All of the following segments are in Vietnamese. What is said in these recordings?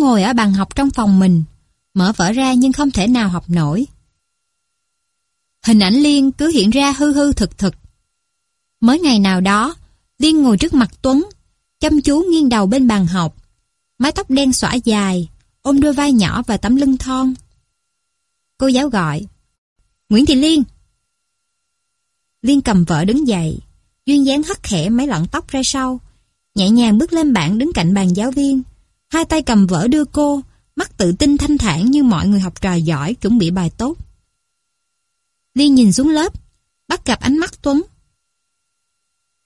ngồi ở bàn học trong phòng mình, mở vở ra nhưng không thể nào học nổi. Hình ảnh Liên cứ hiện ra hư hư thực thực. Mới ngày nào đó, Liên ngồi trước mặt Tuấn, chăm chú nghiêng đầu bên bàn học. Mái tóc đen xõa dài, ôm đôi vai nhỏ và tấm lưng thon. Cô giáo gọi. Nguyễn Thị Liên. Liên cầm vợ đứng dậy, duyên dáng hắt khẽ mấy lọn tóc ra sau, nhẹ nhàng bước lên bảng đứng cạnh bàn giáo viên, hai tay cầm vở đưa cô, mắt tự tin thanh thản như mọi người học trò giỏi chuẩn bị bài tốt. Liên nhìn xuống lớp, bắt gặp ánh mắt Tuấn.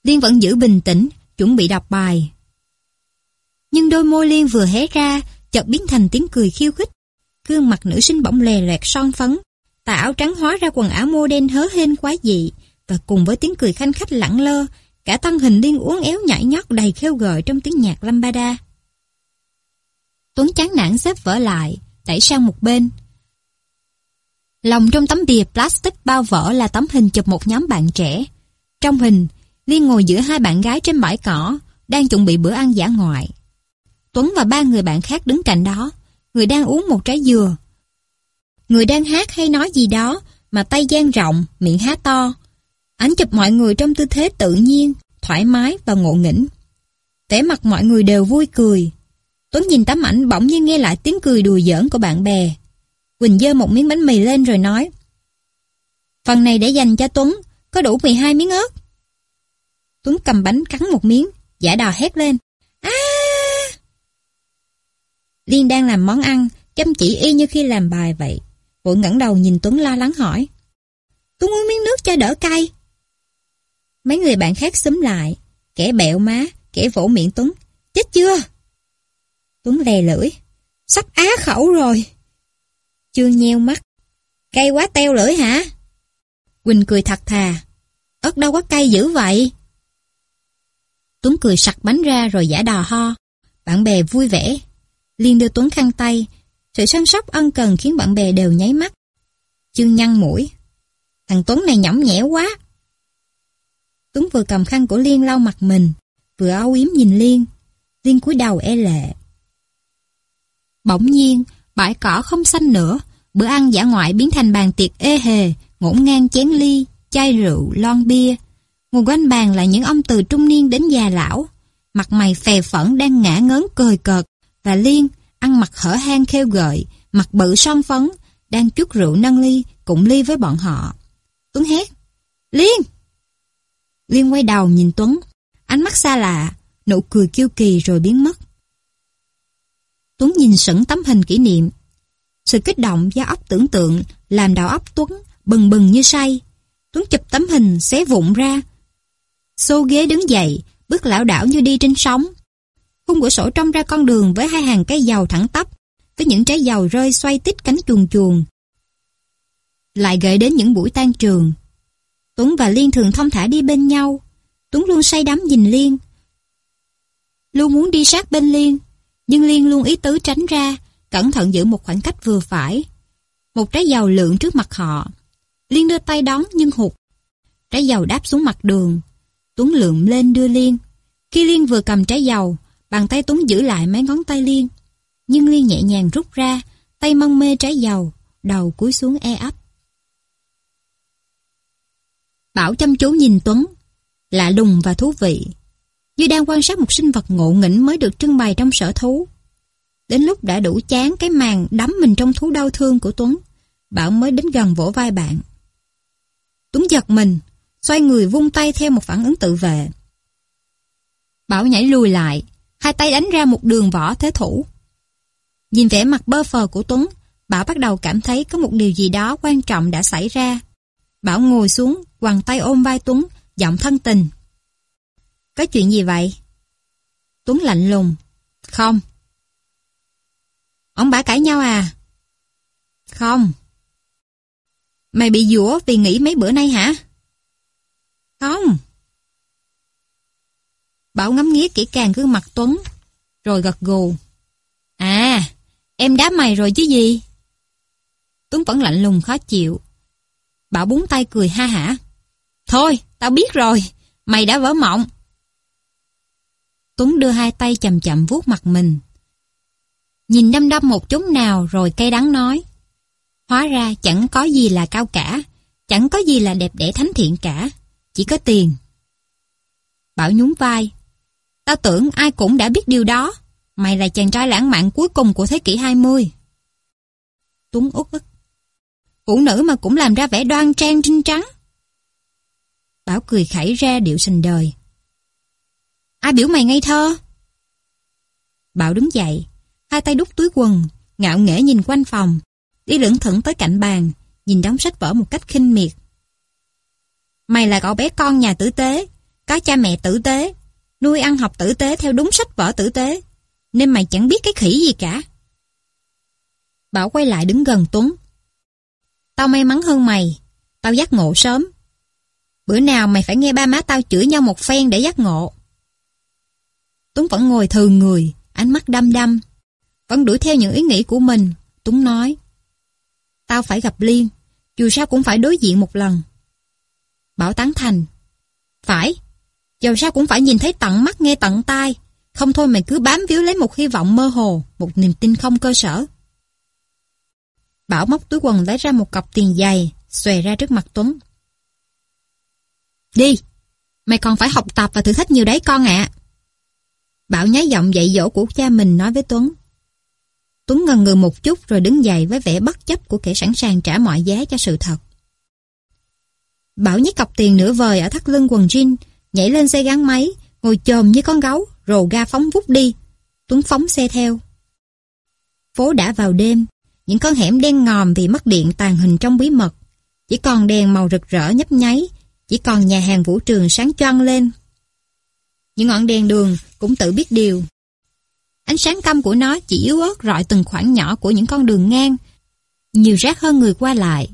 Liên vẫn giữ bình tĩnh, chuẩn bị đọc bài. Nhưng đôi môi Liên vừa hé ra, chợt biến thành tiếng cười khiêu khích. Gương mặt nữ sinh bỗng lè loẹt son phấn, tà áo trắng hóa ra quần áo mô đen hớ hên quá dị, và cùng với tiếng cười khanh khách lẳng lơ, cả thân hình Liên uốn éo nhảy nhót đầy khêu gợi trong tiếng nhạc lambada. Tuấn chán nản xếp vỡ lại, đẩy sang một bên. Lòng trong tấm bìa plastic bao vỡ là tấm hình chụp một nhóm bạn trẻ. Trong hình, Liên ngồi giữa hai bạn gái trên bãi cỏ, đang chuẩn bị bữa ăn giả ngoại. Tuấn và ba người bạn khác đứng cạnh đó, người đang uống một trái dừa. Người đang hát hay nói gì đó, mà tay dang rộng, miệng há to. Ảnh chụp mọi người trong tư thế tự nhiên, thoải mái và ngộ nghĩnh. Vẻ mặt mọi người đều vui cười, Tuấn nhìn tấm ảnh bỗng nhiên nghe lại tiếng cười đùa giỡn của bạn bè. Quỳnh dơ một miếng bánh mì lên rồi nói Phần này để dành cho Tuấn, có đủ 12 miếng ớt. Tuấn cầm bánh cắn một miếng, giả đò hét lên. À! Liên đang làm món ăn, chăm chỉ y như khi làm bài vậy. Vội ngẩng đầu nhìn Tuấn lo lắng hỏi. Tuấn uống miếng nước cho đỡ cay. Mấy người bạn khác xúm lại, kẻ bẹo má, kẻ vỗ miệng Tuấn. Chết chưa? Tuấn lè lưỡi. Sắp á khẩu rồi. Chương nheo mắt. Cay quá teo lưỡi hả? Quỳnh cười thật thà. ớt đâu có cay dữ vậy? Tuấn cười sặc bánh ra rồi giả đò ho. Bạn bè vui vẻ. Liên đưa Tuấn khăn tay. Sự săn sóc ân cần khiến bạn bè đều nháy mắt. Chương nhăn mũi. Thằng Tuấn này nhõng nhẽo quá. Tuấn vừa cầm khăn của Liên lau mặt mình, vừa âu yếm nhìn Liên. Liên cúi đầu e lệ. Bỗng nhiên, bãi cỏ không xanh nữa, bữa ăn giả ngoại biến thành bàn tiệc ê hề, ngổn ngang chén ly, chai rượu, lon bia. Ngồi quanh bàn là những ông từ trung niên đến già lão, mặt mày phè phẫn đang ngã ngớn cười cợt, và Liên, ăn mặc hở hang khêu gợi, mặt bự son phấn, đang chút rượu nâng ly, cùng ly với bọn họ. Tuấn hét, Liên! Liên quay đầu nhìn Tuấn, ánh mắt xa lạ, nụ cười kiêu kỳ rồi biến mất. Tuấn nhìn sững tấm hình kỷ niệm. Sự kích động do óc tưởng tượng làm đầu óc Tuấn bừng bừng như say. Tuấn chụp tấm hình xé vụn ra. Xô ghế đứng dậy, bước lão đảo như đi trên sóng. Khung cửa sổ trông ra con đường với hai hàng cây dầu thẳng tắp, với những trái dầu rơi xoay tít cánh chuồn chuồn. Lại gợi đến những buổi tan trường. Tuấn và Liên thường thông thả đi bên nhau. Tuấn luôn say đắm nhìn Liên. Luôn muốn đi sát bên Liên, nhưng Liên luôn ý tứ tránh ra, cẩn thận giữ một khoảng cách vừa phải. Một trái dầu lượng trước mặt họ. Liên đưa tay đón nhưng hụt. Trái dầu đáp xuống mặt đường. Tuấn lượm lên đưa Liên. Khi Liên vừa cầm trái dầu, bàn tay Tuấn giữ lại mấy ngón tay Liên. Nhưng Liên nhẹ nhàng rút ra, tay mong mê trái dầu, đầu cúi xuống e ấp. Bảo chăm chú nhìn Tuấn, lạ lùng và thú vị như đang quan sát một sinh vật ngộ nghĩnh mới được trưng bày trong sở thú. Đến lúc đã đủ chán cái màn đắm mình trong thú đau thương của Tuấn, Bảo mới đến gần vỗ vai bạn. Tuấn giật mình, xoay người vung tay theo một phản ứng tự vệ. Bảo nhảy lùi lại, hai tay đánh ra một đường võ thế thủ. Nhìn vẻ mặt bơ phờ của Tuấn, Bảo bắt đầu cảm thấy có một điều gì đó quan trọng đã xảy ra. Bảo ngồi xuống, quàng tay ôm vai Tuấn, giọng thân tình. Có chuyện gì vậy? Tuấn lạnh lùng. Không. Ông bà cãi nhau à? Không. Mày bị dũa vì nghỉ mấy bữa nay hả? Không. Bảo ngắm nghía kỹ càng gương mặt Tuấn, rồi gật gù. À, em đá mày rồi chứ gì? Tuấn vẫn lạnh lùng khó chịu. Bảo búng tay cười ha hả. Thôi, tao biết rồi, mày đã vỡ mộng. Tuấn đưa hai tay chậm chậm vuốt mặt mình. Nhìn đăm đăm một chút nào rồi cây đắng nói. Hóa ra chẳng có gì là cao cả, chẳng có gì là đẹp đẽ thánh thiện cả, chỉ có tiền. Bảo nhún vai. Tao tưởng ai cũng đã biết điều đó. Mày là chàng trai lãng mạn cuối cùng của thế kỷ 20. Tuấn út ức. Phụ nữ mà cũng làm ra vẻ đoan trang trinh trắng. Bảo cười khẩy ra điệu sình đời. Ai biểu mày ngây thơ? Bảo đứng dậy, hai tay đút túi quần, ngạo nghễ nhìn quanh phòng, đi lưỡng thững tới cạnh bàn, nhìn đóng sách vở một cách khinh miệt. Mày là cậu bé con nhà tử tế, có cha mẹ tử tế, nuôi ăn học tử tế theo đúng sách vở tử tế, nên mày chẳng biết cái khỉ gì cả. Bảo quay lại đứng gần Tuấn. Tao may mắn hơn mày, tao giác ngộ sớm. Bữa nào mày phải nghe ba má tao chửi nhau một phen để giác ngộ. Tuấn vẫn ngồi thừ người, ánh mắt đăm đăm. Vẫn đuổi theo những ý nghĩ của mình, Tuấn nói. Tao phải gặp Liên, dù sao cũng phải đối diện một lần. Bảo tán thành. Phải, dù sao cũng phải nhìn thấy tận mắt nghe tận tai. Không thôi mày cứ bám víu lấy một hy vọng mơ hồ, một niềm tin không cơ sở. Bảo móc túi quần lấy ra một cọc tiền dày, xòe ra trước mặt Tuấn. Đi, mày còn phải học tập và thử thách nhiều đấy con ạ. Bảo nháy giọng dạy dỗ của cha mình nói với Tuấn. Tuấn ngần ngừ một chút rồi đứng dậy với vẻ bất chấp của kẻ sẵn sàng trả mọi giá cho sự thật. Bảo nhét cọc tiền nửa vời ở thắt lưng quần jean, nhảy lên xe gắn máy, ngồi chồm như con gấu, rồ ga phóng vút đi. Tuấn phóng xe theo. Phố đã vào đêm, những con hẻm đen ngòm vì mất điện tàn hình trong bí mật. Chỉ còn đèn màu rực rỡ nhấp nháy, chỉ còn nhà hàng vũ trường sáng choang lên. Những ngọn đèn đường cũng tự biết điều. Ánh sáng căm của nó chỉ yếu ớt rọi từng khoảng nhỏ của những con đường ngang, nhiều rác hơn người qua lại.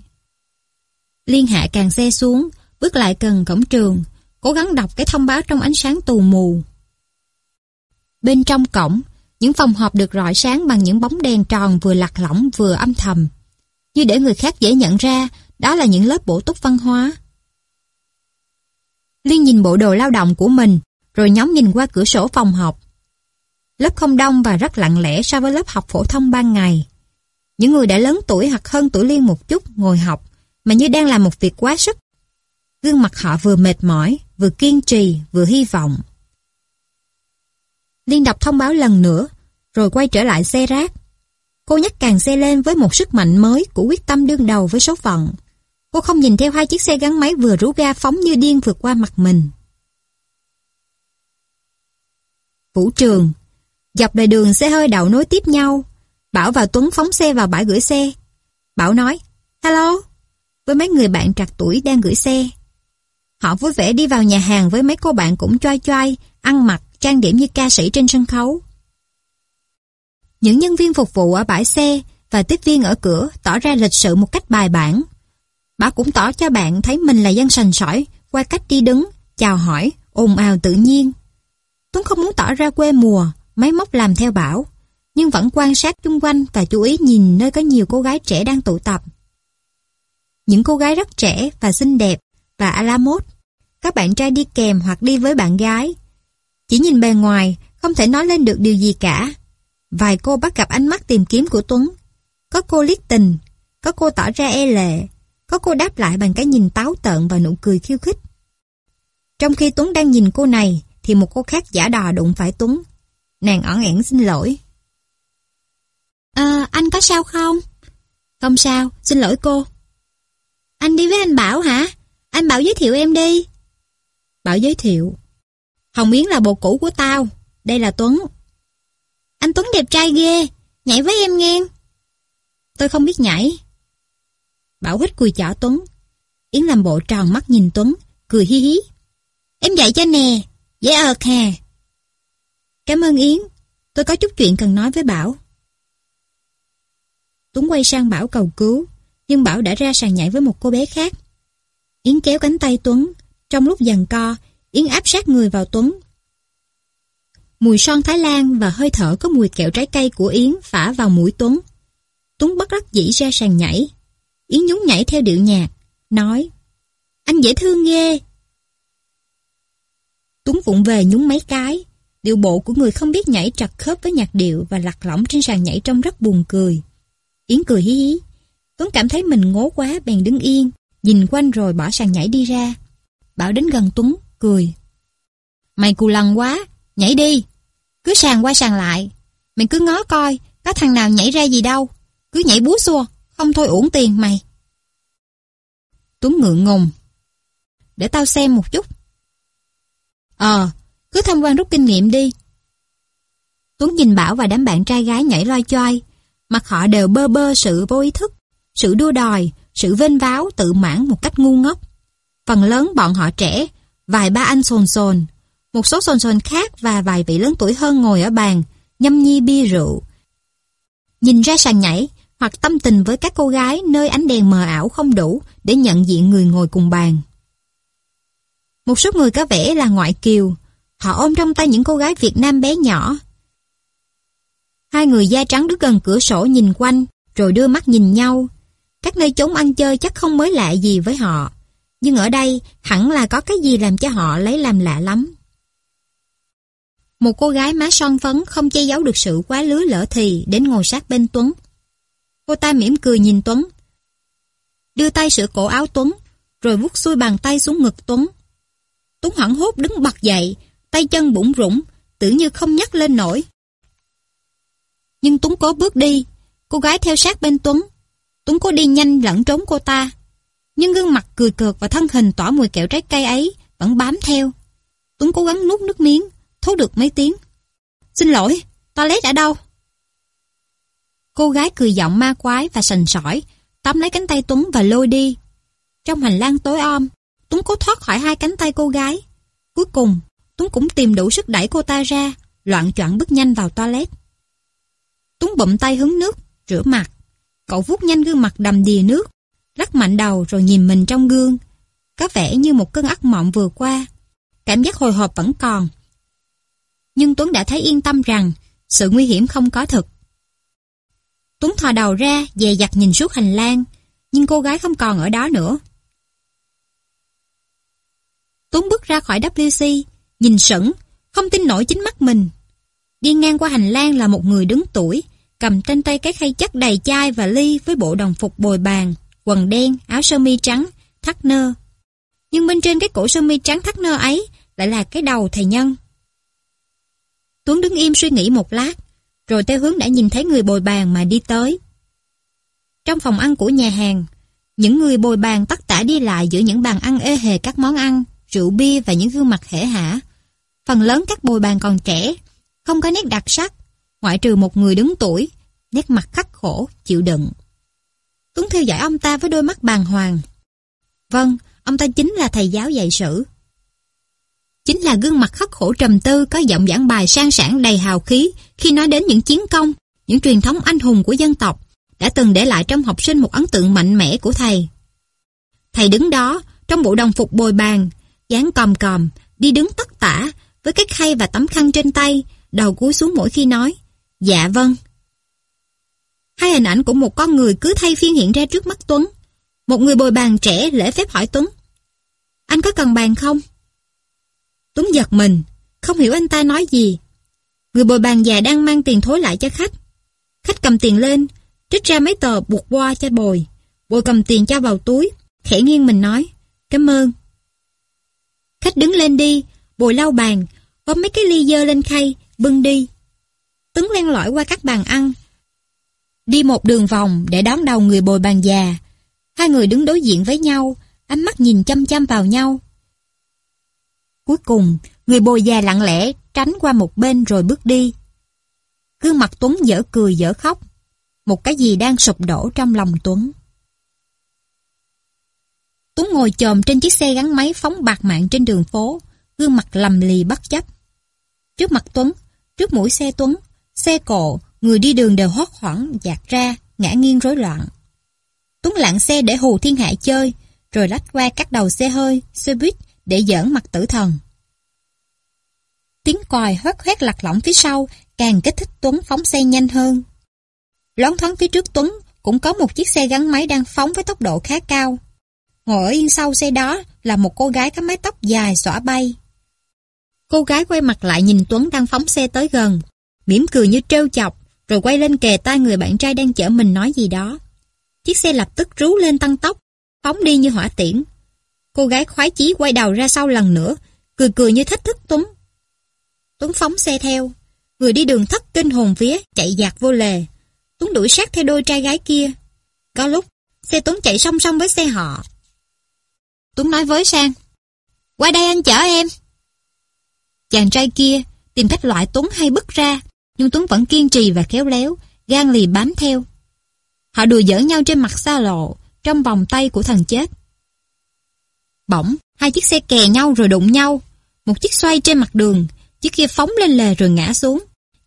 Liên hạ càng xe xuống, bước lại gần cổng trường, cố gắng đọc cái thông báo trong ánh sáng tù mù. Bên trong cổng, những phòng họp được rọi sáng bằng những bóng đèn tròn vừa lạc lõng vừa âm thầm. Như để người khác dễ nhận ra, đó là những lớp bổ túc văn hóa. Liên nhìn bộ đồ lao động của mình, rồi nhóm nhìn qua cửa sổ phòng học. Lớp không đông và rất lặng lẽ so với lớp học phổ thông ban ngày. Những người đã lớn tuổi hoặc hơn tuổi Liên một chút ngồi học, mà như đang làm một việc quá sức. Gương mặt họ vừa mệt mỏi, vừa kiên trì, vừa hy vọng. Liên đọc thông báo lần nữa, rồi quay trở lại xe rác. Cô nhắc càng xe lên với một sức mạnh mới của quyết tâm đương đầu với số phận. Cô không nhìn theo hai chiếc xe gắn máy vừa rú ga phóng như điên vượt qua mặt mình. Vũ trường Dọc đời đường xe hơi đậu nối tiếp nhau. Bảo và Tuấn phóng xe vào bãi gửi xe. Bảo nói, Hello, với mấy người bạn trạc tuổi đang gửi xe. Họ vui vẻ đi vào nhà hàng với mấy cô bạn cũng choai choai, ăn mặc, trang điểm như ca sĩ trên sân khấu. Những nhân viên phục vụ ở bãi xe và tiếp viên ở cửa tỏ ra lịch sự một cách bài bản. Bảo cũng tỏ cho bạn thấy mình là dân sành sỏi qua cách đi đứng, chào hỏi, ồn ào tự nhiên. Tuấn không muốn tỏ ra quê mùa, máy móc làm theo Bảo, nhưng vẫn quan sát chung quanh và chú ý nhìn nơi có nhiều cô gái trẻ đang tụ tập. Những cô gái rất trẻ và xinh đẹp và à la mốt. Các bạn trai đi kèm hoặc đi với bạn gái. Chỉ nhìn bề ngoài, không thể nói lên được điều gì cả. Vài cô bắt gặp ánh mắt tìm kiếm của Tuấn. Có cô liếc tình, có cô tỏ ra e lệ, có cô đáp lại bằng cái nhìn táo tợn và nụ cười khiêu khích. Trong khi Tuấn đang nhìn cô này, thì một cô khác giả đò đụng phải Tuấn. Nàng ẩn ẻn xin lỗi. À, anh có sao không? Không sao, xin lỗi cô. Anh đi với anh Bảo hả? Anh Bảo giới thiệu em đi. Bảo giới thiệu. Hồng Yến là bồ cũ của tao. Đây là Tuấn. Anh Tuấn đẹp trai ghê. Nhảy với em nghe. Tôi không biết nhảy. Bảo hít cùi chỏ Tuấn. Yến làm bộ tròn mắt nhìn Tuấn, cười hi hí. Em dạy cho nè, dễ ợt hè. Cảm ơn Yến, tôi có chút chuyện cần nói với Bảo. Tuấn quay sang Bảo cầu cứu, nhưng Bảo đã ra sàn nhảy với một cô bé khác. Yến kéo cánh tay Tuấn, trong lúc dần co, Yến áp sát người vào Tuấn. Mùi son Thái Lan và hơi thở có mùi kẹo trái cây của Yến phả vào mũi Tuấn. Tuấn bất đắc dĩ ra sàn nhảy. Yến nhún nhảy theo điệu nhạc, nói Anh dễ thương ghê. Tuấn vụng về nhún mấy cái. Điệu bộ của người không biết nhảy trật khớp với nhạc điệu và lạc lõng trên sàn nhảy trông rất buồn cười. Yến cười hí hí. Tuấn cảm thấy mình ngố quá bèn đứng yên, nhìn quanh rồi bỏ sàn nhảy đi ra. Bảo đến gần Tuấn, cười. Mày cù lần quá, nhảy đi. Cứ sàn qua sàn lại. Mày cứ ngó coi, có thằng nào nhảy ra gì đâu. Cứ nhảy búa xua, không thôi uổng tiền mày. Tuấn ngượng ngùng. Để tao xem một chút. Ờ, cứ tham quan rút kinh nghiệm đi. Tuấn nhìn Bảo và đám bạn trai gái nhảy loay choi. Mặt họ đều bơ bơ sự vô ý thức, sự đua đòi, sự vênh váo tự mãn một cách ngu ngốc. Phần lớn bọn họ trẻ, vài ba anh sồn sồn, một số sồn sồn khác và vài vị lớn tuổi hơn ngồi ở bàn, nhâm nhi bia rượu. Nhìn ra sàn nhảy, hoặc tâm tình với các cô gái nơi ánh đèn mờ ảo không đủ để nhận diện người ngồi cùng bàn. Một số người có vẻ là ngoại kiều, họ ôm trong tay những cô gái Việt Nam bé nhỏ. Hai người da trắng đứng gần cửa sổ nhìn quanh, rồi đưa mắt nhìn nhau. Các nơi chốn ăn chơi chắc không mới lạ gì với họ, nhưng ở đây hẳn là có cái gì làm cho họ lấy làm lạ lắm. Một cô gái má son phấn không che giấu được sự quá lứa lỡ thì đến ngồi sát bên Tuấn. Cô ta mỉm cười nhìn Tuấn. Đưa tay sửa cổ áo Tuấn, rồi vuốt xuôi bàn tay xuống ngực Tuấn. Tuấn hoảng hốt đứng bật dậy, tay chân bụng rủng, tưởng như không nhắc lên nổi. Nhưng Tuấn cố bước đi, cô gái theo sát bên Tuấn. Tuấn cố đi nhanh lẫn trốn cô ta. Nhưng gương mặt cười cợt và thân hình tỏa mùi kẹo trái cây ấy vẫn bám theo. Tuấn cố gắng nuốt nước miếng, thốt được mấy tiếng. Xin lỗi, toilet ở đâu? Cô gái cười giọng ma quái và sành sỏi, tóm lấy cánh tay Tuấn và lôi đi. Trong hành lang tối om, Tuấn cố thoát khỏi hai cánh tay cô gái. Cuối cùng, Tuấn cũng tìm đủ sức đẩy cô ta ra, loạn choạng bước nhanh vào toilet. Tuấn bụm tay hứng nước, rửa mặt. Cậu vuốt nhanh gương mặt đầm đìa nước, lắc mạnh đầu rồi nhìn mình trong gương. Có vẻ như một cơn ác mộng vừa qua. Cảm giác hồi hộp vẫn còn. Nhưng Tuấn đã thấy yên tâm rằng sự nguy hiểm không có thực. Tuấn thò đầu ra, dè dặt nhìn suốt hành lang, nhưng cô gái không còn ở đó nữa. Tuấn bước ra khỏi WC, nhìn sững, không tin nổi chính mắt mình. Đi ngang qua hành lang là một người đứng tuổi, cầm trên tay cái khay chất đầy chai và ly với bộ đồng phục bồi bàn, quần đen, áo sơ mi trắng, thắt nơ. Nhưng bên trên cái cổ sơ mi trắng thắt nơ ấy lại là cái đầu thầy nhân. Tuấn đứng im suy nghĩ một lát, rồi theo hướng đã nhìn thấy người bồi bàn mà đi tới. Trong phòng ăn của nhà hàng, những người bồi bàn tất tả đi lại giữa những bàn ăn ê hề các món ăn, rượu bia và những gương mặt hể hả. Phần lớn các bồi bàn còn trẻ, không có nét đặc sắc, ngoại trừ một người đứng tuổi, nét mặt khắc khổ, chịu đựng. Tuấn theo dõi ông ta với đôi mắt bàng hoàng. Vâng, ông ta chính là thầy giáo dạy sử. Chính là gương mặt khắc khổ trầm tư có giọng giảng bài sang sảng đầy hào khí khi nói đến những chiến công, những truyền thống anh hùng của dân tộc đã từng để lại trong học sinh một ấn tượng mạnh mẽ của thầy. Thầy đứng đó, trong bộ đồng phục bồi bàn, dáng còm còm, đi đứng tất tả, với cái khay và tấm khăn trên tay, đầu cúi xuống mỗi khi nói, dạ vâng. Hai hình ảnh của một con người cứ thay phiên hiện ra trước mắt Tuấn. Một người bồi bàn trẻ lễ phép hỏi Tuấn, anh có cần bàn không? Tuấn giật mình, không hiểu anh ta nói gì. Người bồi bàn già đang mang tiền thối lại cho khách. Khách cầm tiền lên, trích ra mấy tờ buộc qua cho bồi. Bồi cầm tiền cho vào túi, khẽ nghiêng mình nói, cảm ơn. Khách đứng lên đi, bồi lau bàn, có mấy cái ly dơ lên khay, bưng đi. Tuấn len lỏi qua các bàn ăn. Đi một đường vòng để đón đầu người bồi bàn già. Hai người đứng đối diện với nhau, ánh mắt nhìn chăm chăm vào nhau. Cuối cùng, người bồi già lặng lẽ tránh qua một bên rồi bước đi. Gương mặt Tuấn dở cười dở khóc. Một cái gì đang sụp đổ trong lòng Tuấn. Tuấn ngồi chồm trên chiếc xe gắn máy phóng bạc mạng trên đường phố, gương mặt lầm lì bất chấp. Trước mặt Tuấn, trước mũi xe Tuấn, xe cộ, người đi đường đều hốt hoảng, dạt ra, ngã nghiêng rối loạn. Tuấn lạng xe để hù thiên hạ chơi, rồi lách qua các đầu xe hơi, xe buýt để giỡn mặt tử thần. Tiếng còi hót hét lạc lỏng phía sau càng kích thích Tuấn phóng xe nhanh hơn. Loáng thoáng phía trước Tuấn cũng có một chiếc xe gắn máy đang phóng với tốc độ khá cao. Ngồi ở yên sau xe đó là một cô gái có mái tóc dài xõa bay. Cô gái quay mặt lại nhìn Tuấn đang phóng xe tới gần, mỉm cười như trêu chọc, rồi quay lên kề tai người bạn trai đang chở mình nói gì đó. Chiếc xe lập tức rú lên tăng tốc, phóng đi như hỏa tiễn. Cô gái khoái chí quay đầu ra sau lần nữa, cười cười như thách thức Tuấn. Tuấn phóng xe theo, người đi đường thất kinh hồn vía, chạy dạt vô lề. Tuấn đuổi sát theo đôi trai gái kia. Có lúc, xe Tuấn chạy song song với xe họ. Tuấn nói với Sang, qua đây anh chở em. Chàng trai kia tìm cách loại Tuấn hay bứt ra, nhưng Tuấn vẫn kiên trì và khéo léo, gan lì bám theo. Họ đùa giỡn nhau trên mặt xa lộ, trong vòng tay của thần chết. Bỗng, hai chiếc xe kè nhau rồi đụng nhau. Một chiếc xoay trên mặt đường, chiếc kia phóng lên lề rồi ngã xuống.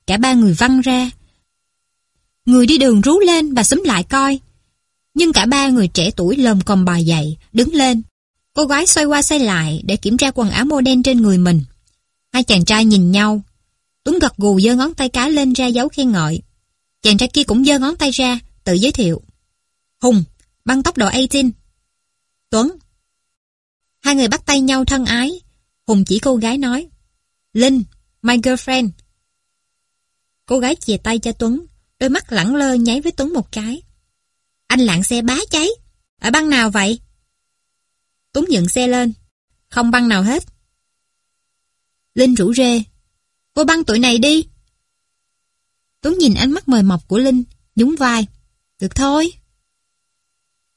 Cả ba người văng ra. Người đi đường rú lên và xúm lại coi. Nhưng cả ba người trẻ tuổi lồm còm bò dậy, đứng lên. Cô gái xoay qua xoay lại để kiểm tra quần áo mô đen trên người mình. Hai chàng trai nhìn nhau. Tuấn gật gù giơ ngón tay cái lên ra dấu khen ngợi. Chàng trai kia cũng giơ ngón tay ra, tự giới thiệu. Hùng, băng tốc độ 18. Tuấn. Hai người bắt tay nhau thân ái. Hùng chỉ cô gái nói. Linh, my girlfriend. Cô gái chìa tay cho Tuấn, đôi mắt lẳng lơ nháy với Tuấn một cái. Anh lạng xe bá cháy. Ở băng nào vậy? Tuấn dựng xe lên. Không băng nào hết. Linh rủ rê. cô băng tụi này đi. Tuấn nhìn ánh mắt mời mọc của Linh, nhún vai. Được thôi.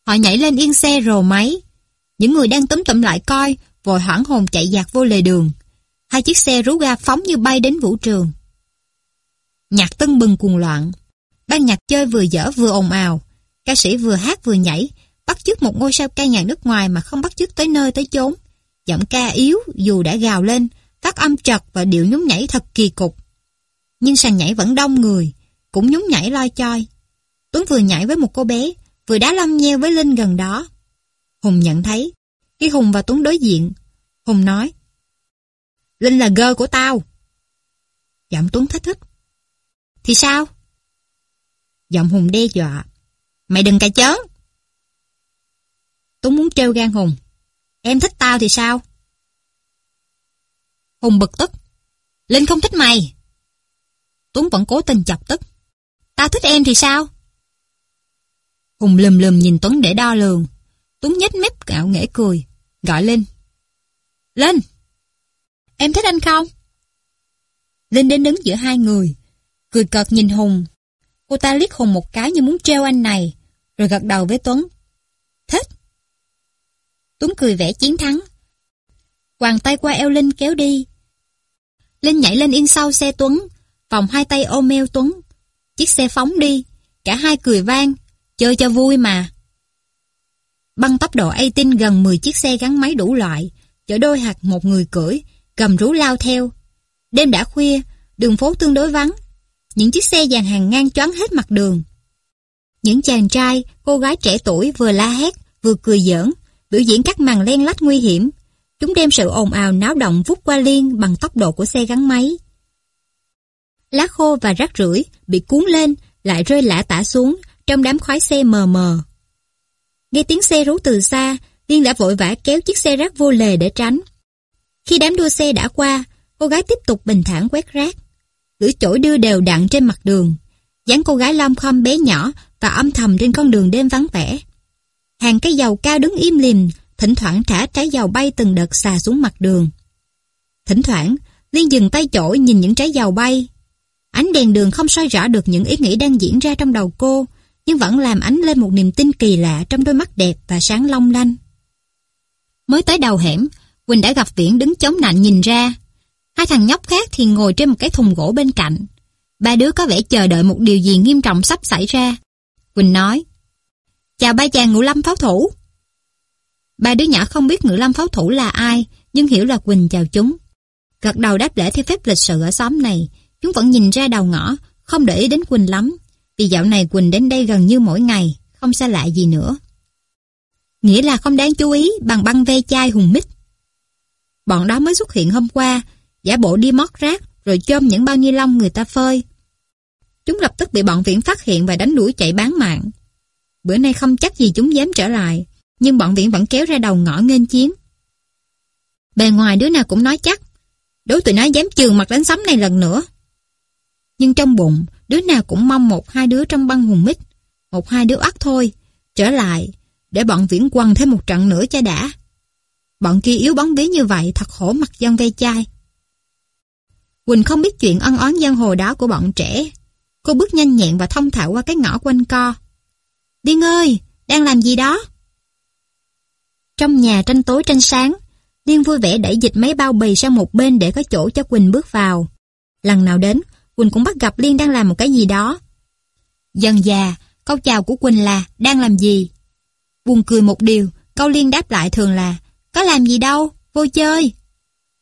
Họ nhảy lên yên xe rồ máy. Những người đang túm tụm lại coi, vội hoảng hồn chạy dạt vô lề đường. Hai chiếc xe rú ga phóng như bay đến vũ trường. Nhạc tưng bừng cuồng loạn. Ban nhạc chơi vừa dở vừa ồn ào. Ca sĩ vừa hát vừa nhảy, bắt chước một ngôi sao ca nhạc nước ngoài mà không bắt chước tới nơi tới chốn. Giọng ca yếu dù đã gào lên, phát âm trật và điệu nhún nhảy thật kỳ cục. Nhưng sàn nhảy vẫn đông người, cũng nhún nhảy loi choi. Tuấn vừa nhảy với một cô bé, vừa đá lâm nheo với Linh gần đó. Hùng nhận thấy, khi Hùng và Tuấn đối diện, Hùng nói, Linh là gơ của tao. Giọng Tuấn thách thức. Thì sao? Giọng Hùng đe dọa. Mày đừng cà chớn. Tuấn muốn trêu gan Hùng. Em thích tao thì sao? Hùng bực tức. Linh không thích mày. Tuấn vẫn cố tình chọc tức. Tao thích em thì sao? Hùng lùm lùm nhìn Tuấn để đo lường. Tuấn nhếch mép gạo nghễ cười. Gọi Linh. Linh! Em thích anh không? Linh đến đứng giữa hai người. Cười cợt nhìn Hùng. Cô ta liếc Hùng một cái như muốn treo anh này. Rồi gật đầu với Tuấn. Thích! Tuấn cười vẻ chiến thắng. Hoàng tay qua eo Linh kéo đi. Linh nhảy lên yên sau xe Tuấn, vòng hai tay ôm eo Tuấn. Chiếc xe phóng đi, cả hai cười vang, chơi cho vui mà. Băng tốc độ A-tin gần 10 chiếc xe gắn máy đủ loại, chở đôi hạt một người cưỡi, cầm rú lao theo. Đêm đã khuya, đường phố tương đối vắng. Những chiếc xe dàn hàng ngang choáng hết mặt đường. Những chàng trai, cô gái trẻ tuổi vừa la hét, vừa cười giỡn, biểu diễn các màn len lách nguy hiểm. Chúng đem sự ồn ào náo động vút qua liên bằng tốc độ của xe gắn máy. Lá khô và rác rưởi bị cuốn lên, lại rơi lả tả xuống trong đám khói xe mờ mờ. Nghe tiếng xe rú từ xa, Liên đã vội vã kéo chiếc xe rác vô lề để tránh. Khi đám đua xe đã qua, cô gái tiếp tục bình thản quét rác. Lưỡi chổi đưa đều đặn trên mặt đường. dáng cô gái lom khom bé nhỏ và âm thầm trên con đường đêm vắng vẻ. Hàng cây dầu cao đứng im lìm, thỉnh thoảng thả trái dầu bay từng đợt xà xuống mặt đường. Thỉnh thoảng, Liên dừng tay chổi nhìn những trái dầu bay. Ánh đèn đường không soi rõ được những ý nghĩ đang diễn ra trong đầu cô, nhưng vẫn làm ánh lên một niềm tin kỳ lạ trong đôi mắt đẹp và sáng long lanh. Mới tới đầu hẻm, Quỳnh đã gặp Viễn đứng chống nạnh nhìn ra. Hai thằng nhóc khác thì ngồi trên một cái thùng gỗ bên cạnh. Ba đứa có vẻ chờ đợi một điều gì nghiêm trọng sắp xảy ra. Quỳnh nói, Chào ba chàng ngũ lâm pháo thủ. Ba đứa nhỏ không biết ngự lâm pháo thủ là ai, nhưng hiểu là Quỳnh chào chúng. Gật đầu đáp lễ theo phép lịch sự ở xóm này, chúng vẫn nhìn ra đầu ngõ, không để ý đến Quỳnh lắm, vì dạo này Quỳnh đến đây gần như mỗi ngày, không xa lạ gì nữa. Nghĩa là không đáng chú ý bằng băng ve chai hùng mít. Bọn đó mới xuất hiện hôm qua, giả bộ đi mót rác rồi chôm những bao ni lông người ta phơi. Chúng lập tức bị bọn viễn phát hiện và đánh đuổi chạy bán mạng. Bữa nay không chắc gì chúng dám trở lại, nhưng bọn viễn vẫn kéo ra đầu ngõ nghênh chiến. Bề ngoài đứa nào cũng nói chắc, Đối tụi nó dám trường mặt đánh sấm này lần nữa. Nhưng trong bụng, đứa nào cũng mong một hai đứa trong băng hùng mít, một hai đứa ắt thôi, trở lại, để bọn viễn quăng thêm một trận nữa cho đã. Bọn kia yếu bóng bí như vậy thật khổ mặt dân ve chai. Quỳnh không biết chuyện ân oán giang hồ đó của bọn trẻ. Cô bước nhanh nhẹn và thông thạo qua cái ngõ quanh co. Điên ơi, đang làm gì đó? Trong nhà tranh tối tranh sáng, Điên vui vẻ đẩy dịch mấy bao bì sang một bên để có chỗ cho Quỳnh bước vào. Lần nào đến, Quỳnh cũng bắt gặp Liên đang làm một cái gì đó. Dần già, câu chào của Quỳnh là đang làm gì? Buồn cười một điều, câu Liên đáp lại thường là có làm gì đâu, vô chơi.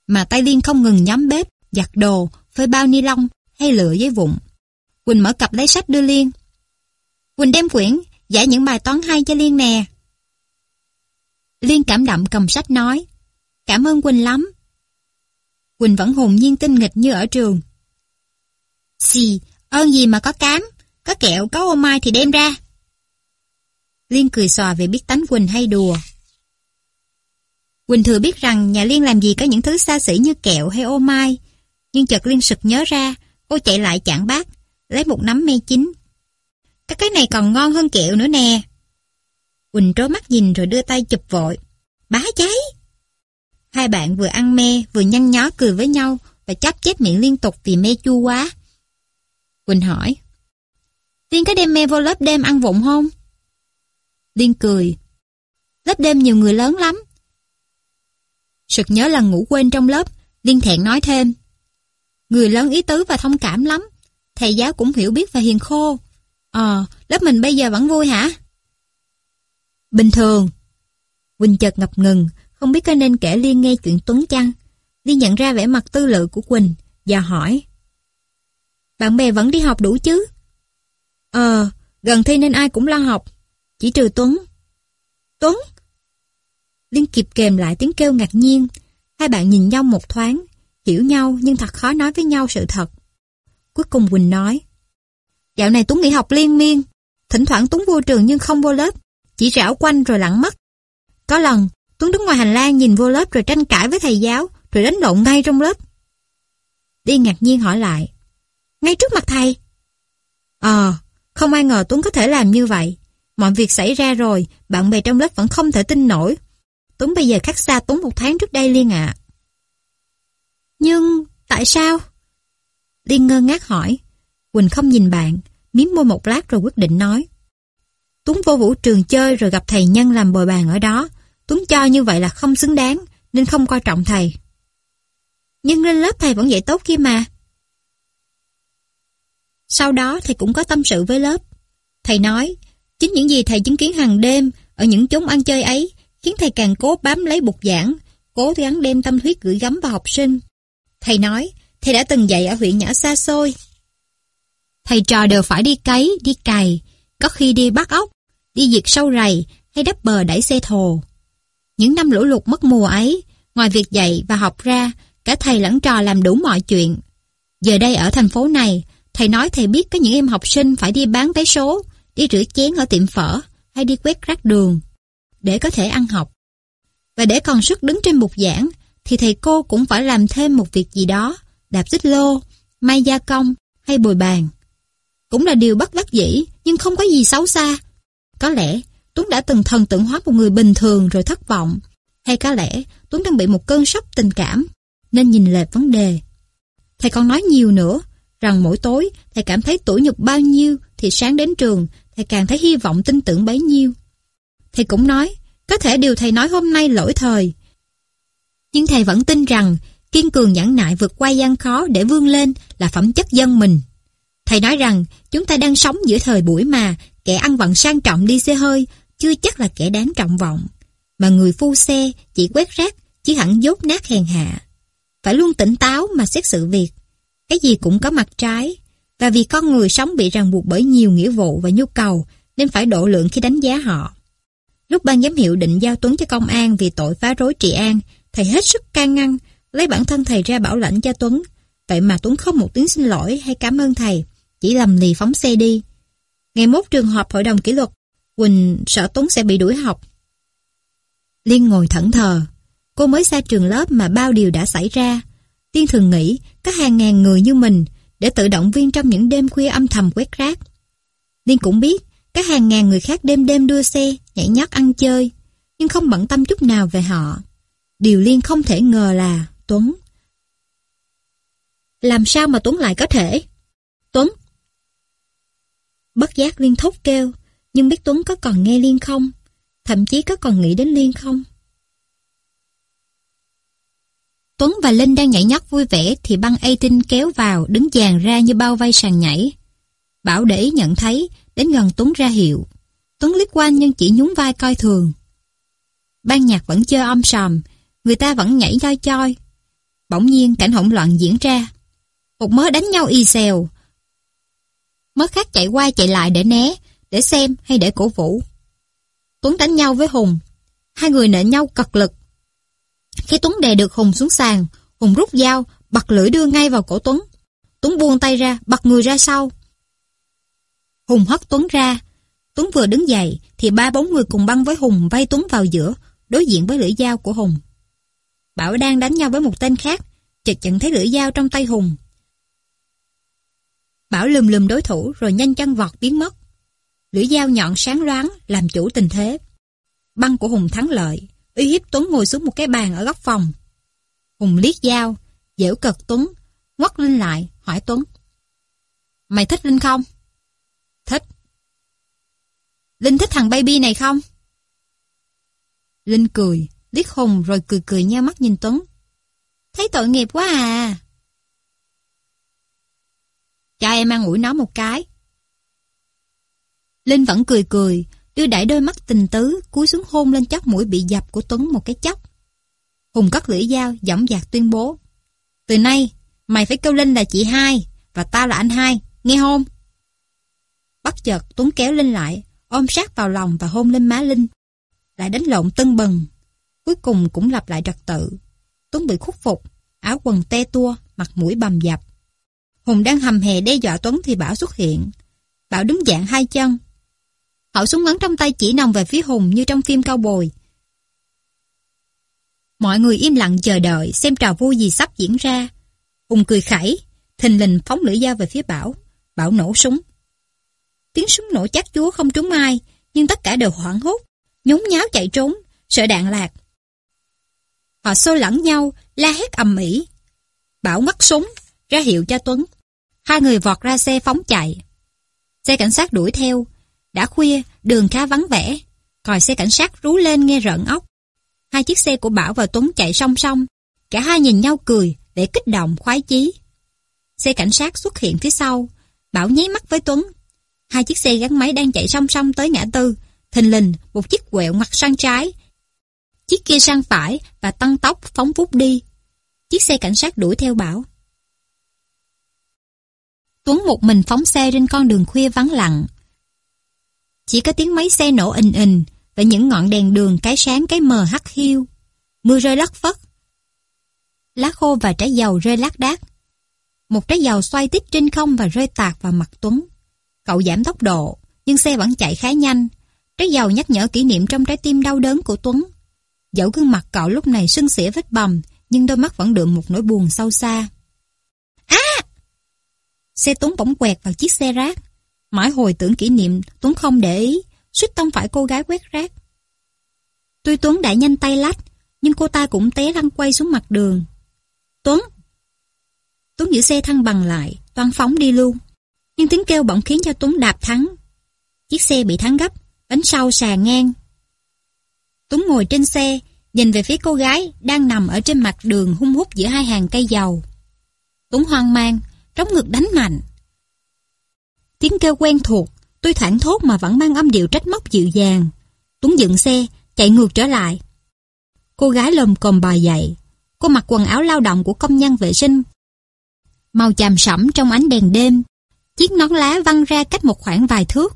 Mà tay Liên không ngừng nhóm bếp, giặt đồ, phơi bao ni lông hay lựa giấy vụn. Quỳnh mở cặp lấy sách đưa Liên. Quỳnh đem quyển, giải những bài toán hay cho Liên nè. Liên cảm động cầm sách nói. Cảm ơn Quỳnh lắm. Quỳnh vẫn hồn nhiên tinh nghịch như ở trường. Xì, ơn gì mà có cám, có kẹo, có ô mai thì đem ra. Liên cười xòa về biết tánh Quỳnh hay đùa. Quỳnh thừa biết rằng nhà Liên làm gì có những thứ xa xỉ như kẹo hay ô mai, nhưng chợt Liên sực nhớ ra, cô chạy lại chạng bác, lấy một nắm me chín. Các cái này còn ngon hơn kẹo nữa nè. Quỳnh trố mắt nhìn rồi đưa tay chụp vội. Bá cháy! Hai bạn vừa ăn me vừa nhăn nhó cười với nhau và chắp chép miệng liên tục vì me chua quá. Quỳnh hỏi. Liên có đem me vô lớp đêm ăn vụng không? Liên cười. Lớp đêm nhiều người lớn lắm. Sực nhớ là ngủ quên trong lớp, Liên thẹn nói thêm. Người lớn ý tứ và thông cảm lắm. Thầy giáo cũng hiểu biết và hiền khô. Ờ, lớp mình bây giờ vẫn vui hả? Bình thường. Quỳnh chợt ngập ngừng, không biết có nên kể Liên nghe chuyện Tuấn chăng? Liên nhận ra vẻ mặt tư lự của Quỳnh và hỏi. Bạn bè vẫn đi học đủ chứ? Ờ, gần thi nên ai cũng lo học. Chỉ trừ Tuấn. Tuấn? Liên kịp kèm lại tiếng kêu ngạc nhiên. Hai bạn nhìn nhau một thoáng, hiểu nhau nhưng thật khó nói với nhau sự thật. Cuối cùng Quỳnh nói. Dạo này Tuấn nghỉ học liên miên. Thỉnh thoảng Tuấn vô trường nhưng không vô lớp. Chỉ rảo quanh rồi lặng mất. Có lần, Tuấn đứng ngoài hành lang nhìn vô lớp rồi tranh cãi với thầy giáo, rồi đánh lộn ngay trong lớp. Đi ngạc nhiên hỏi lại. Ngay trước mặt thầy? Ờ, không ai ngờ Tuấn có thể làm như vậy. Mọi việc xảy ra rồi, bạn bè trong lớp vẫn không thể tin nổi. Tuấn bây giờ khác xa Tuấn một tháng trước đây Liên ạ. Nhưng, tại sao? Liên ngơ ngác hỏi. Quỳnh không nhìn bạn, miếm môi một lát rồi quyết định nói. Tuấn vô vũ trường chơi rồi gặp thầy Nhân làm bồi bàn ở đó. Tuấn cho như vậy là không xứng đáng, nên không coi trọng thầy. Nhưng lên lớp thầy vẫn dạy tốt kia mà. Sau đó thầy cũng có tâm sự với lớp. Thầy nói, chính những gì thầy chứng kiến hàng đêm ở những chốn ăn chơi ấy khiến thầy càng cố bám lấy bục giảng, cố gắng đem tâm huyết gửi gắm vào học sinh. Thầy nói, thầy đã từng dạy ở huyện nhỏ xa xôi. Thầy trò đều phải đi cấy, đi cày, có khi đi bắt ốc, đi diệt sâu rầy hay đắp bờ đẩy xe thồ. Những năm lũ lụt mất mùa ấy, ngoài việc dạy và học ra, cả thầy lẫn trò làm đủ mọi chuyện. Giờ đây ở thành phố này, thầy nói thầy biết có những em học sinh phải đi bán vé số, đi rửa chén ở tiệm phở hay đi quét rác đường để có thể ăn học. Và để còn sức đứng trên bục giảng, thì thầy cô cũng phải làm thêm một việc gì đó, đạp xích lô, may gia công hay bồi bàn. Cũng là điều bất đắc dĩ, nhưng không có gì xấu xa. Có lẽ Tuấn đã từng thần tượng hóa một người bình thường rồi thất vọng. Hay có lẽ Tuấn đang bị một cơn sốc tình cảm, nên nhìn lệch vấn đề. Thầy còn nói nhiều nữa, rằng mỗi tối thầy cảm thấy tủi nhục bao nhiêu thì sáng đến trường thầy càng thấy hy vọng tin tưởng bấy nhiêu. Thầy cũng nói, có thể điều thầy nói hôm nay lỗi thời. Nhưng thầy vẫn tin rằng kiên cường nhẫn nại vượt qua gian khó để vươn lên là phẩm chất dân mình. Thầy nói rằng chúng ta đang sống giữa thời buổi mà kẻ ăn vận sang trọng đi xe hơi chưa chắc là kẻ đáng trọng vọng. Mà người phu xe chỉ quét rác chứ hẳn dốt nát hèn hạ. Phải luôn tỉnh táo mà xét sự việc. Cái gì cũng có mặt trái. Và vì con người sống bị ràng buộc bởi nhiều nghĩa vụ và nhu cầu nên phải độ lượng khi đánh giá họ. Lúc ban giám hiệu định giao Tuấn cho công an vì tội phá rối trị an, thầy hết sức can ngăn, lấy bản thân thầy ra bảo lãnh cho Tuấn. Vậy mà Tuấn không một tiếng xin lỗi hay cảm ơn thầy, chỉ lầm lì phóng xe đi. Ngày mốt trường họp hội đồng kỷ luật, Quỳnh sợ Tuấn sẽ bị đuổi học. Liên ngồi thẫn thờ. Cô mới xa trường lớp mà bao điều đã xảy ra. Tiên thường nghĩ có hàng ngàn người như mình để tự động viên trong những đêm khuya âm thầm quét rác. Liên cũng biết có hàng ngàn người khác đêm đêm đua xe, nhảy nhót ăn chơi, nhưng không bận tâm chút nào về họ. Điều Liên không thể ngờ là Tuấn. Làm sao mà Tuấn lại có thể? Tuấn! Bất giác Liên thúc kêu, nhưng biết Tuấn có còn nghe Liên không? Thậm chí có còn nghĩ đến Liên không? Tuấn và Linh đang nhảy nhót vui vẻ thì băng A Tinh kéo vào đứng dàn ra như bao vây sàn nhảy. Bảo để ý nhận thấy, đến gần Tuấn ra hiệu. Tuấn liếc quanh nhưng chỉ nhún vai coi thường. Ban nhạc vẫn chơi âm sòm, người ta vẫn nhảy choi choi. Bỗng nhiên cảnh hỗn loạn diễn ra. Một mớ đánh nhau y xèo mới khác chạy qua chạy lại để né, để xem hay để cổ vũ. Tuấn đánh nhau với Hùng. Hai người nện nhau cật lực. Khi Tuấn đè được Hùng xuống sàn, Hùng rút dao, bật lưỡi đưa ngay vào cổ Tuấn. Tuấn buông tay ra, bật người ra sau. Hùng hất Tuấn ra. Tuấn vừa đứng dậy, thì ba bóng người cùng băng với Hùng vây Tuấn vào giữa, đối diện với lưỡi dao của Hùng. Bảo đang đánh nhau với một tên khác, chợt nhận thấy lưỡi dao trong tay Hùng. Bảo lùm lùm đối thủ rồi nhanh chân vọt biến mất. Lưỡi dao nhọn sáng loáng làm chủ tình thế. Băng của Hùng thắng lợi, uy hiếp Tuấn ngồi xuống một cái bàn ở góc phòng. Hùng liếc dao, dễu cật Tuấn, ngoắt Linh lại, hỏi Tuấn. Mày thích Linh không? Thích. Linh thích thằng baby này không? Linh cười, liếc Hùng rồi cười cười nheo mắt nhìn Tuấn. Thấy tội nghiệp quá à. Cho em ăn ủi nó một cái. Linh vẫn cười cười, đưa đẩy đôi mắt tình tứ, cúi xuống hôn lên chóp mũi bị dập của Tuấn một cái chốc. Hùng cất lưỡi dao, dõng dạc tuyên bố. Từ nay, mày phải kêu Linh là chị hai, và tao là anh hai, nghe không? Bắt chợt Tuấn kéo Linh lại, ôm sát vào lòng và hôn lên má Linh. Lại đánh lộn tưng bừng. Cuối cùng cũng lặp lại trật tự. Tuấn bị khuất phục, áo quần te tua, mặt mũi bầm dập. Hùng đang hầm hè đe dọa Tuấn thì Bảo xuất hiện. Bảo đứng dạng hai chân. Hậu súng ngắn trong tay chỉ nòng về phía Hùng như trong phim cao bồi. Mọi người im lặng chờ đợi xem trò vui gì sắp diễn ra. Hùng cười khẩy, thình lình phóng lưỡi dao về phía Bảo. Bảo nổ súng. Tiếng súng nổ chắc chúa không trúng ai, nhưng tất cả đều hoảng hốt, nhốn nháo chạy trốn, sợ đạn lạc. Họ xô lẫn nhau, la hét ầm ĩ. Bảo ngắt súng, ra hiệu cho Tuấn. Hai người vọt ra xe phóng chạy. Xe cảnh sát đuổi theo. Đã khuya, đường khá vắng vẻ. Còi xe cảnh sát rú lên nghe rợn óc. Hai chiếc xe của Bảo và Tuấn chạy song song. Cả hai nhìn nhau cười để kích động khoái chí. Xe cảnh sát xuất hiện phía sau. Bảo nháy mắt với Tuấn. Hai chiếc xe gắn máy đang chạy song song tới ngã tư. Thình lình, một chiếc quẹo mặt sang trái. Chiếc kia sang phải và tăng tốc phóng vút đi. Chiếc xe cảnh sát đuổi theo Bảo. Tuấn một mình phóng xe trên con đường khuya vắng lặng. Chỉ có tiếng máy xe nổ ình ình và những ngọn đèn đường cái sáng cái mờ hắt hiu. Mưa rơi lất phất. Lá khô và trái dầu rơi lác đác. Một trái dầu xoay tít trên không và rơi tạt vào mặt Tuấn. Cậu giảm tốc độ, nhưng xe vẫn chạy khá nhanh. Trái dầu nhắc nhở kỷ niệm trong trái tim đau đớn của Tuấn. Dẫu gương mặt cậu lúc này sưng xỉa vết bầm, nhưng đôi mắt vẫn đượm một nỗi buồn sâu xa. Xe Tuấn bỗng quẹt vào chiếc xe rác. Mãi hồi tưởng kỷ niệm, Tuấn không để ý, suýt tông phải cô gái quét rác. Tuy Tuấn đã nhanh tay lách, nhưng cô ta cũng té lăn quay xuống mặt đường. Tuấn! Tuấn giữ xe thăng bằng lại, toan phóng đi luôn. Nhưng tiếng kêu bỗng khiến cho Tuấn đạp thắng. Chiếc xe bị thắng gấp, bánh sau xà ngang. Tuấn ngồi trên xe, nhìn về phía cô gái đang nằm ở trên mặt đường hung hút giữa hai hàng cây dầu. Tuấn hoang mang, trống ngực đánh mạnh. Tiếng kêu quen thuộc, tôi thoảng thốt mà vẫn mang âm điệu trách móc dịu dàng. Tuấn dựng xe, chạy ngược trở lại. Cô gái lồm cồm bò dậy. Cô mặc quần áo lao động của công nhân vệ sinh. Màu chàm sẫm trong ánh đèn đêm. Chiếc nón lá văng ra cách một khoảng vài thước.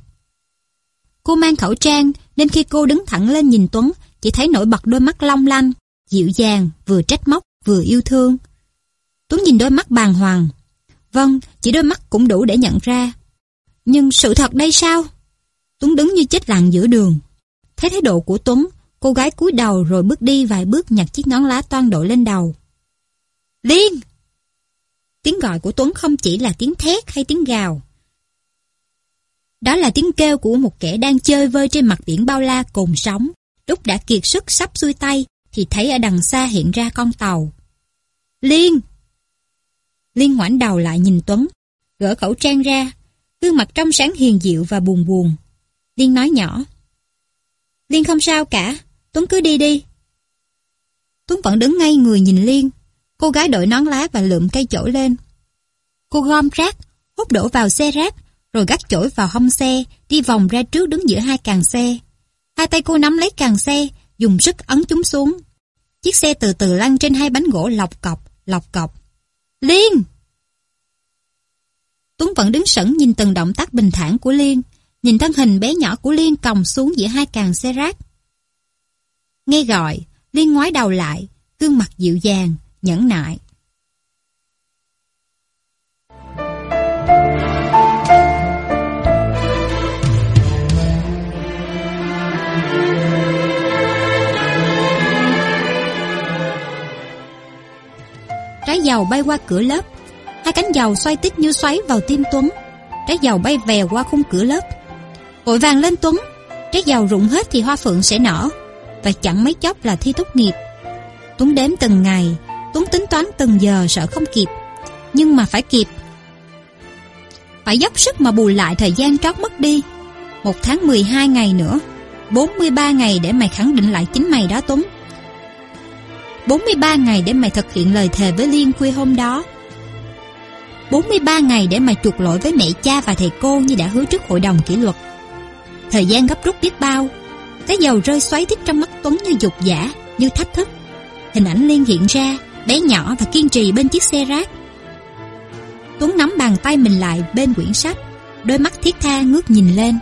Cô mang khẩu trang nên khi cô đứng thẳng lên nhìn Tuấn chỉ thấy nổi bật đôi mắt long lanh, dịu dàng, vừa trách móc, vừa yêu thương. Tuấn nhìn đôi mắt bàng hoàng, Vâng, chỉ đôi mắt cũng đủ để nhận ra. Nhưng sự thật đây sao? Tuấn đứng như chết lặng giữa đường. Thấy thái độ của Tuấn, cô gái cúi đầu rồi bước đi vài bước nhặt chiếc nón lá toan đội lên đầu. Liên! Tiếng gọi của Tuấn không chỉ là tiếng thét hay tiếng gào. Đó là tiếng kêu của một kẻ đang chơi vơi trên mặt biển bao la cùng sóng. Lúc đã kiệt sức sắp xuôi tay, thì thấy ở đằng xa hiện ra con tàu. Liên! Liên ngoảnh đầu lại nhìn Tuấn, gỡ khẩu trang ra, gương mặt trong sáng hiền dịu và buồn buồn. Liên nói nhỏ. Liên không sao cả, Tuấn cứ đi đi. Tuấn vẫn đứng ngay người nhìn Liên. Cô gái đội nón lá và lượm cây chổi lên. Cô gom rác, hút đổ vào xe rác, rồi gắt chổi vào hông xe, đi vòng ra trước đứng giữa hai càng xe. Hai tay cô nắm lấy càng xe, dùng sức ấn chúng xuống. Chiếc xe từ từ lăn trên hai bánh gỗ lọc cọc, lọc cọc. Liên! Tuấn vẫn đứng sững nhìn từng động tác bình thản của Liên, nhìn thân hình bé nhỏ của Liên còng xuống giữa hai càng xe rác. Nghe gọi, Liên ngoái đầu lại, gương mặt dịu dàng, nhẫn nại. Trái dầu bay qua cửa lớp. Hai cánh dầu xoay tít như xoáy vào tim Tuấn. Trái dầu bay vèo qua khung cửa lớp. Vội vàng lên Tuấn. Trái dầu rụng hết thì hoa phượng sẽ nở. Và chẳng mấy chốc là thi tốt nghiệp. Tuấn đếm từng ngày. Tuấn tính toán từng giờ sợ không kịp. Nhưng mà phải kịp. Phải dốc sức mà bù lại thời gian trót mất đi. Một tháng 12 ngày nữa. 43 ngày để mày khẳng định lại chính mày đó Tuấn. 43 ngày để mày thực hiện lời thề với Liên khuya hôm đó. 43 ngày để mày chuộc lỗi với mẹ cha và thầy cô như đã hứa trước hội đồng kỷ luật. Thời gian gấp rút biết bao. Cái dầu rơi xoáy thích trong mắt Tuấn như dục giả, như thách thức. Hình ảnh Liên hiện ra, bé nhỏ và kiên trì bên chiếc xe rác. Tuấn nắm bàn tay mình lại bên quyển sách Đôi mắt thiết tha ngước nhìn lên.